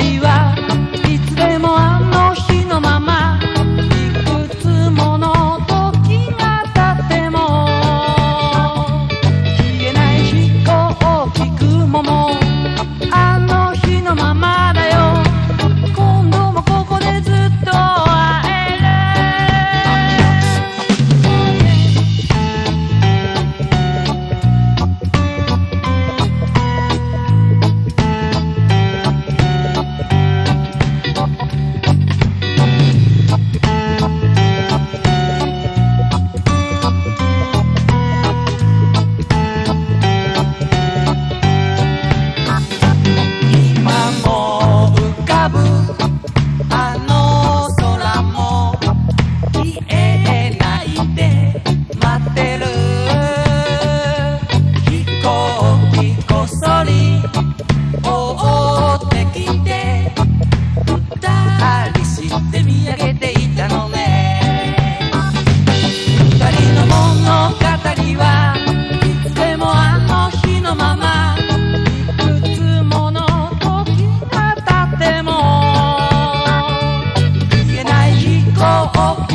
物行機こっそり追ってきて二人して見上げていたのね。二人の物語はいつでもあの日のままいくつもの時が経っても消えない飛行機